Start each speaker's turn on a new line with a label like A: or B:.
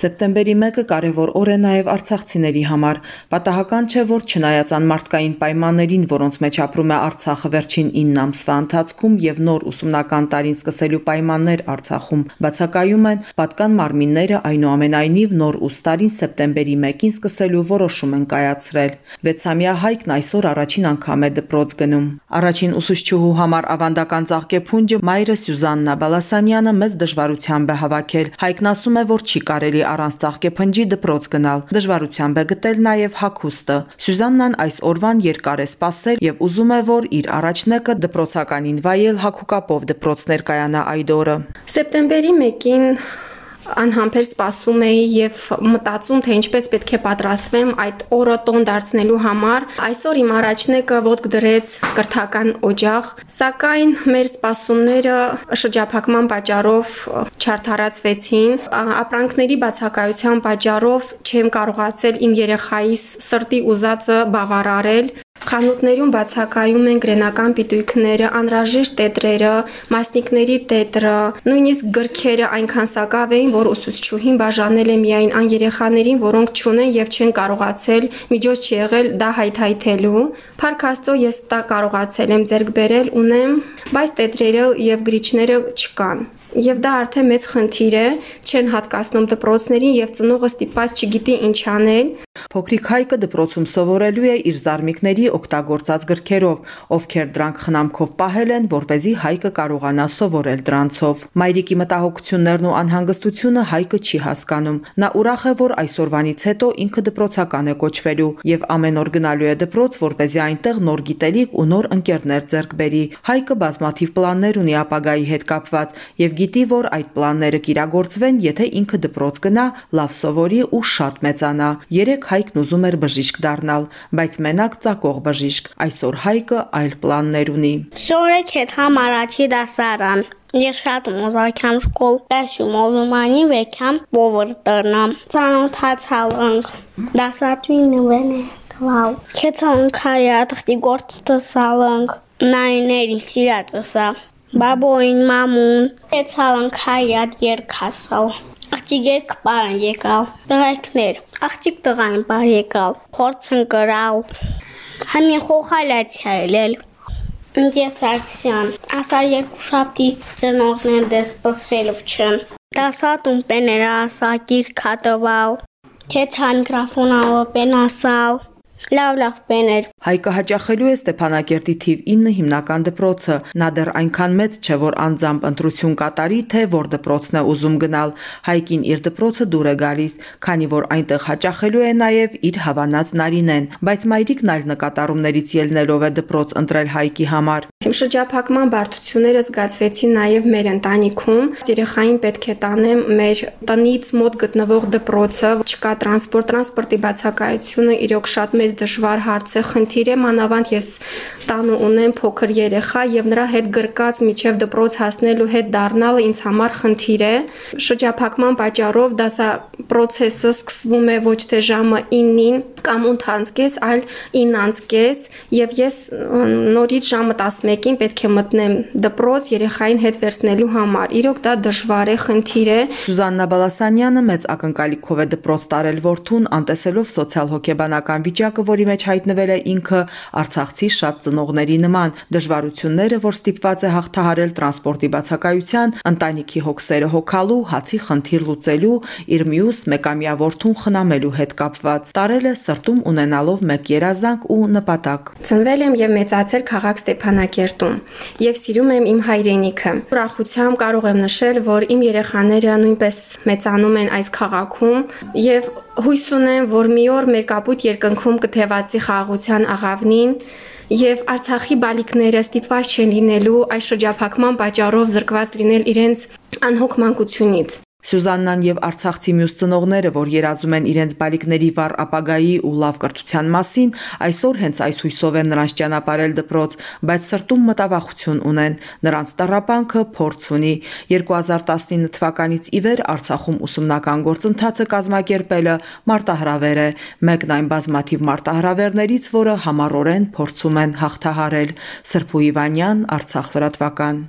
A: Սեպտեմբերի 1-ը կարևոր օր է նաև արցախցիների համար։ Պատահական չէ, որ չնայած անմարդկային պայմաններին, որոնց մեջ ապրում է Արցախը վերջին 9 ամսվա ընթացքում եւ նոր ուսումնական տարին սկսելու պայմաններ Արցախում բացակայում են, պատկան մարմինները այնուամենայնիվ նոր ուստարին սեպտեմբերի 1-ին սկսելու որոշում են կայացրել։ 6-ամյա Հայկն այսօր առաջին անգամ է դպրոց գնում։ Առաջին ուսուցչուհու համար ավանդական ծաղկեփունջը մայրը Սյուզաննա Բալասանյանը մեծ դժվարությամբ է հավաքել։ Հայկն ասում է, որ չի կարելի առանց ծաղկեփնջի դպրոց գնալ։ Դժվարությամբ է գտել նաև հագուստը։ Սյուզաննան այս օրվան երկար է սպասել եւ ուզում է, որ իր առաջնեկը դպրոցականին վայել հագուկապով դպրոց ներկայանա այդ օրը։
B: Սեպտեմբերի 1-ին անհամբեր սպասում էի եւ մտածում թե ինչպես պետք է պատրաստվեմ այդ օրը տոն դարձնելու համար այսօր իմ առաջնեկը ոդկ դրեց կրթական օջախ սակայն մեր սպասումները շրջափակման պատճառով չարթարացվեցին ապրանքների բացակայության պատճառով չեմ կարողացել իմ երեխայիս սրտի ուզածը բավարարել Խանութներում բացակայում են գրենական պիտույքները, անհրաժեշտ տետրերը, մասնիկների տետրը, նույնիսկ գրքերը այնքան սակավ էին, որ ուսուցչուհին բաժանել է միայն այն երեխաներին, որոնք չունեն եւ չեն կարողացել միջոց չեղել դա հայթայթելու։ Փառք Աստծո ես դա կարողացել եմ ձեռք բերել, ունեմ, բայց տետրերը եւ գրիչները չկան եւ դա արդեն մեծ խնդիր է, չեն հատկացնում դպրոցներին եւ ծնողը ստիպված չգիտի ինչ անել։
A: Փոքրիկ Հայկը դպրոցում սովորելու է իր զարմիկների օգտագործած գրքերով, ովքեր դրանք խնամքով պահել են, որ เป զի Հայկը կարողանա սովորել դրանցով։ Մայրիկի մտահոգություններն ու անհանգստությունը Հայկը չի հասկանում։ Նա ուրախ է, որ այսօրվանից հետո ինքը դպրոցական է կոչվելու եւ ամեն օր գնալու է դպրոց, որ เป զի այնտեղ նոր գիտելիք ու նոր ընկերներ ձեռք բերի։ Հայկը բազմաթիվ պլաններ ունի ապագայի հետ կապված եւ գիտի, որ այդ պլանները կիրագործվեն, եթե ինքը դպրոց գնա, լավ սովորի ու շատ մեծանա։ Երեք Հայկն ուզում էր բժիշկ դառնալ, բայց մենակ ծակող բժիշկ։ Այսօր Հայկը այլ պլաններ ունի։
C: Շորեք հետ համ առաջի դասարան։ Ես շատ մոզակամ շկոլ դասում ովմանի վեկամ բովր տրնամ։ Ծանոթացալ ընկ։ Դասատուին վենե Վау։ Քեթան քայա տխտի գործ տսալանք։ Նայների սիրածսա։ Բաբոին մամուն, եցալն քայատ երկասալ։ Աղջիկ երկ բարան եկալ, տղայքներ, աղջիկ տղան բար եկալ, փորձն կրալ, համին խոխալացիա ելել, Ինգես Սարգսյան, ասա երկու շապտի ծնողներն դες պսելով չն։ Դասատում պեները ասա գիրքա տվալ, քեթա միկրոֆոնավը պեն ասալ, Լավ, լավ, բեներ։
A: Հայկը հաճախելու է Ստեփանակերտի թիվ 9 հիմնական դպրոցը։ Նա դեռ այնքան մեծ չէ, որ անձամբ ընտրություն կատարի, թե որ դպրոցն է ուզում գնալ։ Հայկին իր դպրոցը դուր է գալիս, քանի որ այնտեղ հաճախելու է նաև իր հավանած Նարինեն, բայց մայրիկն այլ նկատառումներից ելնելով է դպրոց ընտրել Հայկի համար։
B: Իմ շրջափակման բարդությունները զգացվեցին նաև մեր ընտանիքում։ Երեխային պետք է տանեմ մեր տնից մոտ գտնվող դպրոցը, չկա տրանսպորտ, տրանսպորտի բացակայությունը իրոք շատ մեծ դժվար հարց է, խնդիր է, մանավանդ ես տանը ունեմ փոքր երեխա եւ նրա հետ գրկած միջև դպրոց հասնելու հետ դառնալը ինձ համար խնդիր է։ Շրջափակման պատճառով դասա process-ը սկսվում է ոչ թե ժամը 9-ին կամ 8-ից, այլ 9-ից եւ ես նորից ժամը 11-ին պետք է մտնեմ դպրոց երեխային հետ վերցնելու համար։ Իրոք դա դժվար է, խնդիր է։
A: Սուզաննա Բալասանյանը մեծ ակնկալիքով է դպրոց տարել որդուն, անտեսելով սոցիալ-հոգեբանական վիճակը, որի մեջ հայտնվել է ինքը Արցախցի շատ ծնողների նման։ Դժվարությունները, որ ստիպված է հաղթահարել տրանսպորտի բացակայության, ընտանիքի հոգսերը հոգալու, հացի խնդիր լուծելու, իր մյուս մեկամյա որդուն խնամելու հետ կապված։ Տարել է սրտում ունենալով մեկ երազանք ու նպատակ։
B: Ծնվել եմ եւ մեծացել քաղաք Ստեփանակերտում եւ սիրում եմ իմ հայրենիքը։ Ուրախությամբ կարող եմ նշել, որ իմ երեխաները նույնպես մեծանում են այս քաղաքում եւ հույս ունեմ, որ մի օր մեր կապույտ երկնքում կթևածի խաղաղության աղավնին եւ Արցախի բալիկները ստիպված չեն լինելու այս շրջափակման պատճառով զրկված լինել իրենց անհոգ մանկությունից։
A: Սյուզաննան եւ Արցախցի մյուս ծնողները, որ երազում են իրենց բալիկների վառ ապագայի ու լավ կրթության մասին, այսօր հենց այս հույսով են նրանց ճանապարհել դպրոց, բայց սրտում մտավախություն ունեն։ Նրանց տարապանքը փորձ ունի։ 2019 թվականից ի վեր Արցախում ուսումնական գործընթացը կազմակերպելը մարտահրավեր է։ Մեկն այն բազմաթիվ մարտահրավերներից, որը համառորեն փորձում են հաղթահարել։ Սրփու Իվանյան, Արցախ լրատվական։